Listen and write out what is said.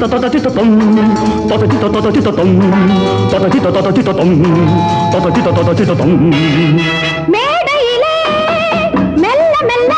తత తత తిత తొం తత తిత తత తిత తొం తత తిత తత తిత తొం తత తిత తత తిత తొం మేడ ఇలే మెల్ల మెల్ల